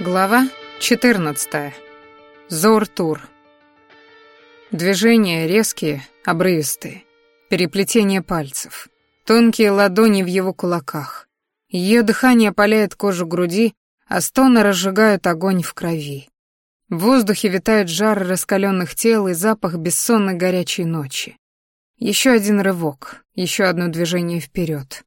Глава 14. Зор-тур. Движения резкие, обрывистые. Переплетение пальцев. Тонкие ладони в его кулаках. Ее дыхание опаляет кожу груди, а стоны разжигают огонь в крови. В воздухе витает жар раскаленных тел и запах бессонной горячей ночи. Еще один рывок, еще одно движение вперед.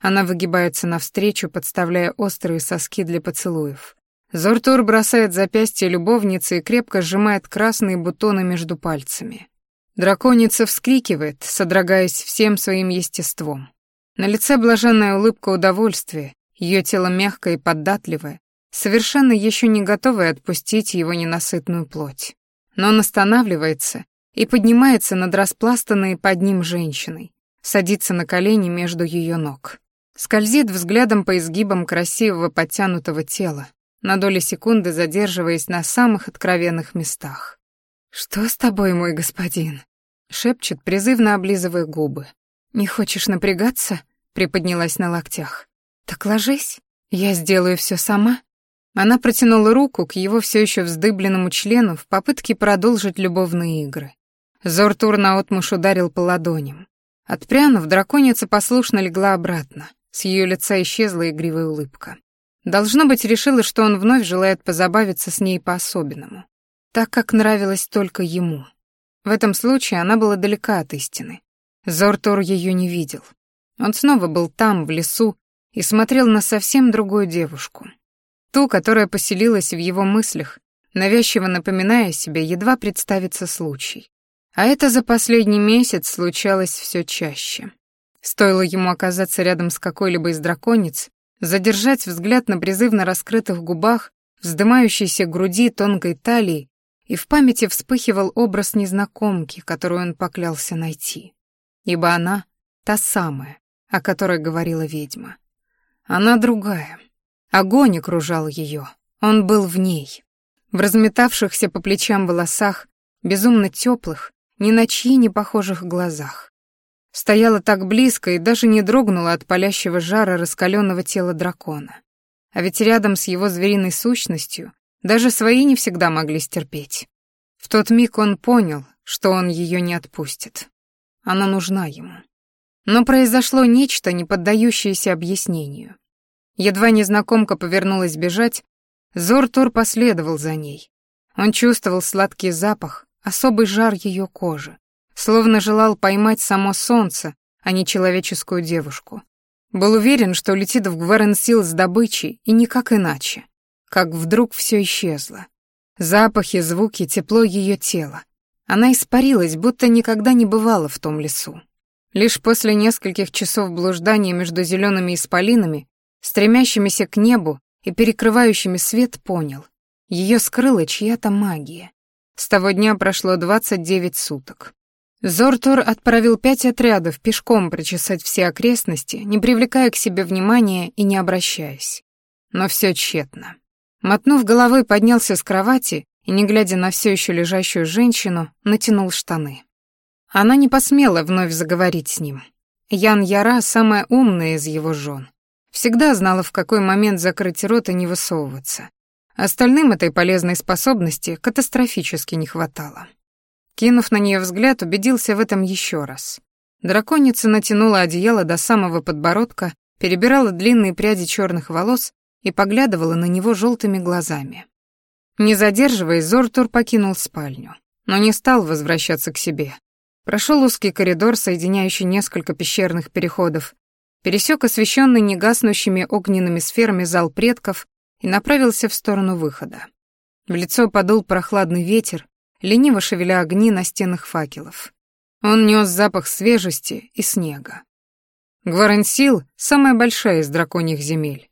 Она выгибается навстречу, подставляя острые соски для поцелуев. Зортур бросает запястье любовницы и крепко сжимает красные бутоны между пальцами. Драконица вскрикивает, содрогаясь всем своим естеством. На лице блаженная улыбка удовольствия, ее тело мягкое и податливое, совершенно еще не готовое отпустить его ненасытную плоть. Но он останавливается и поднимается над распластанной под ним женщиной, садится на колени между ее ног. Скользит взглядом по изгибам красивого подтянутого тела, на доли секунды задерживаясь на самых откровенных местах. «Что с тобой, мой господин?» — шепчет, призывно облизывая губы. «Не хочешь напрягаться?» — приподнялась на локтях. «Так ложись, я сделаю все сама». Она протянула руку к его все еще вздыбленному члену в попытке продолжить любовные игры. Зортур наотмашь ударил по ладоням. Отпрянув, драконица послушно легла обратно. С ее лица исчезла игривая улыбка. Должно быть, решила, что он вновь желает позабавиться с ней по-особенному, так как нравилось только ему. В этом случае она была далека от истины. Зортор ее не видел. Он снова был там, в лесу, и смотрел на совсем другую девушку. Ту, которая поселилась в его мыслях, навязчиво напоминая себе, едва представится случай. А это за последний месяц случалось все чаще. Стоило ему оказаться рядом с какой-либо из драконец, задержать взгляд на призывно раскрытых губах, вздымающейся груди, тонкой талии, и в памяти вспыхивал образ незнакомки, которую он поклялся найти. Ибо она — та самая, о которой говорила ведьма. Она другая. Огонь окружал ее, он был в ней. В разметавшихся по плечам волосах, безумно теплых, ни на чьи не похожих глазах. Стояла так близко и даже не дрогнула от палящего жара раскаленного тела дракона. А ведь рядом с его звериной сущностью даже свои не всегда могли стерпеть. В тот миг он понял, что он ее не отпустит. Она нужна ему. Но произошло нечто, не поддающееся объяснению. Едва незнакомка повернулась бежать, Зортур последовал за ней. Он чувствовал сладкий запах, особый жар ее кожи, словно желал поймать само солнце, а не человеческую девушку. Был уверен, что летит в Гваренсил с добычей, и никак иначе. Как вдруг все исчезло. Запахи, звуки, тепло ее тела. Она испарилась, будто никогда не бывала в том лесу. Лишь после нескольких часов блуждания между зелеными исполинами, стремящимися к небу и перекрывающими свет, понял. Ее скрыла чья-то магия. С того дня прошло 29 суток. Зортур отправил пять отрядов пешком прочесать все окрестности, не привлекая к себе внимания и не обращаясь. Но все тщетно. Мотнув головой, поднялся с кровати и, не глядя на все еще лежащую женщину, натянул штаны. Она не посмела вновь заговорить с ним. Ян Яра, самая умная из его жен, всегда знала, в какой момент закрыть рот и не высовываться. Остальным этой полезной способности катастрофически не хватало. Кинув на нее взгляд, убедился в этом еще раз. Драконица натянула одеяло до самого подбородка, перебирала длинные пряди черных волос и поглядывала на него желтыми глазами. Не задерживаясь, Зортур покинул спальню, но не стал возвращаться к себе. Прошел узкий коридор, соединяющий несколько пещерных переходов, пересек освещенный негаснущими огненными сферами зал предков и направился в сторону выхода. В лицо подул прохладный ветер, лениво шевеля огни на стенах факелов. Он нес запах свежести и снега. Гварансил — самая большая из драконьих земель.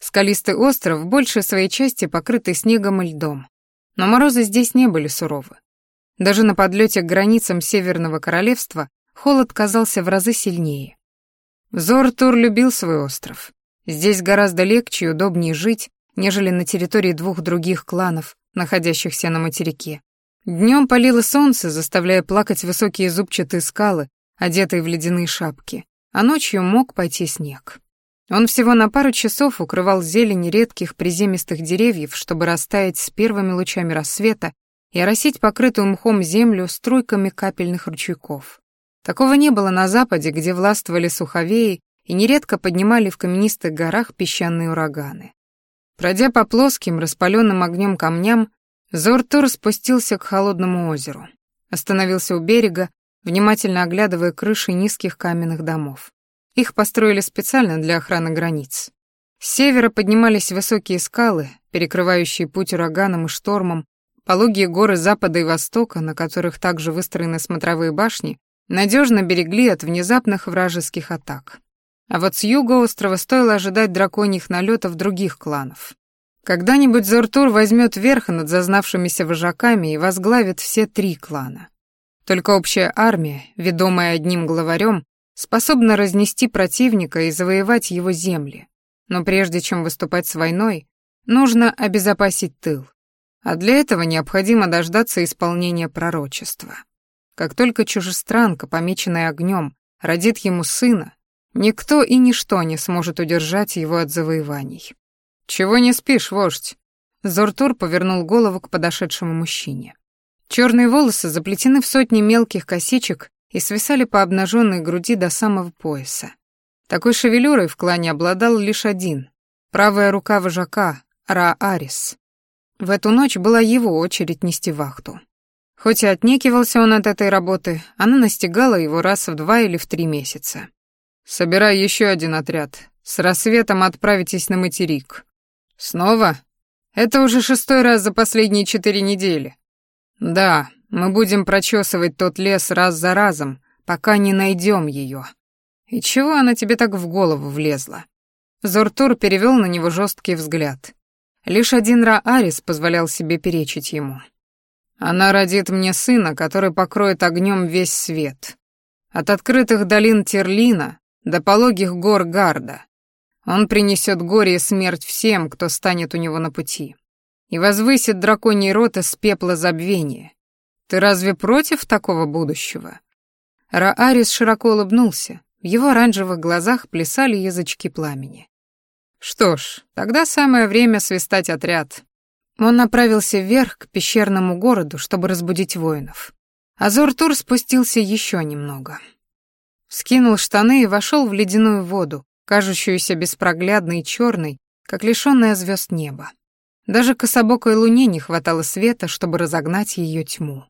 Скалистый остров, большей своей части покрытый снегом и льдом. Но морозы здесь не были суровы. Даже на подлете к границам Северного Королевства холод казался в разы сильнее. Зортур любил свой остров. Здесь гораздо легче и удобнее жить, нежели на территории двух других кланов, находящихся на материке. Днем палило солнце, заставляя плакать высокие зубчатые скалы, одетые в ледяные шапки, а ночью мог пойти снег. Он всего на пару часов укрывал зелень редких приземистых деревьев, чтобы растаять с первыми лучами рассвета и оросить покрытую мхом землю струйками капельных ручейков. Такого не было на западе, где властвовали суховеи и нередко поднимали в каменистых горах песчаные ураганы. Пройдя по плоским, распаленным огнем камням, Зортур спустился к холодному озеру. Остановился у берега, внимательно оглядывая крыши низких каменных домов. Их построили специально для охраны границ. С севера поднимались высокие скалы, перекрывающие путь ураганам и штормам, пологие горы запада и востока, на которых также выстроены смотровые башни, надежно берегли от внезапных вражеских атак. А вот с юга острова стоило ожидать драконьих налетов других кланов. Когда-нибудь Зортур возьмет верх над зазнавшимися вожаками и возглавит все три клана. Только общая армия, ведомая одним главарем, способна разнести противника и завоевать его земли. Но прежде чем выступать с войной, нужно обезопасить тыл. А для этого необходимо дождаться исполнения пророчества. Как только чужестранка, помеченная огнем, родит ему сына, никто и ничто не сможет удержать его от завоеваний. «Чего не спишь, вождь?» Зортур повернул голову к подошедшему мужчине. Черные волосы заплетены в сотни мелких косичек и свисали по обнаженной груди до самого пояса. Такой шевелюрой в клане обладал лишь один — правая рука вожака, Ра-Арис. В эту ночь была его очередь нести вахту. Хоть и отнекивался он от этой работы, она настигала его раз в два или в три месяца. «Собирай еще один отряд. С рассветом отправитесь на материк». «Снова? Это уже шестой раз за последние четыре недели». «Да, мы будем прочесывать тот лес раз за разом, пока не найдем ее. И чего она тебе так в голову влезла? Зортур перевел на него жесткий взгляд. Лишь один Ра-Арис позволял себе перечить ему. Она родит мне сына, который покроет огнем весь свет. От открытых долин Терлина до пологих гор Гарда. Он принесет горе и смерть всем, кто станет у него на пути. И возвысит драконий рот из пепла забвения ты разве против такого будущего? Раарис широко улыбнулся. В его оранжевых глазах плясали язычки пламени. Что ж, тогда самое время свистать отряд. Он направился вверх к пещерному городу, чтобы разбудить воинов. Азор-Тур спустился еще немного. Скинул штаны и вошел в ледяную воду, кажущуюся беспроглядной и черной, как лишенная звезд неба. Даже кособокой луне не хватало света, чтобы разогнать ее тьму.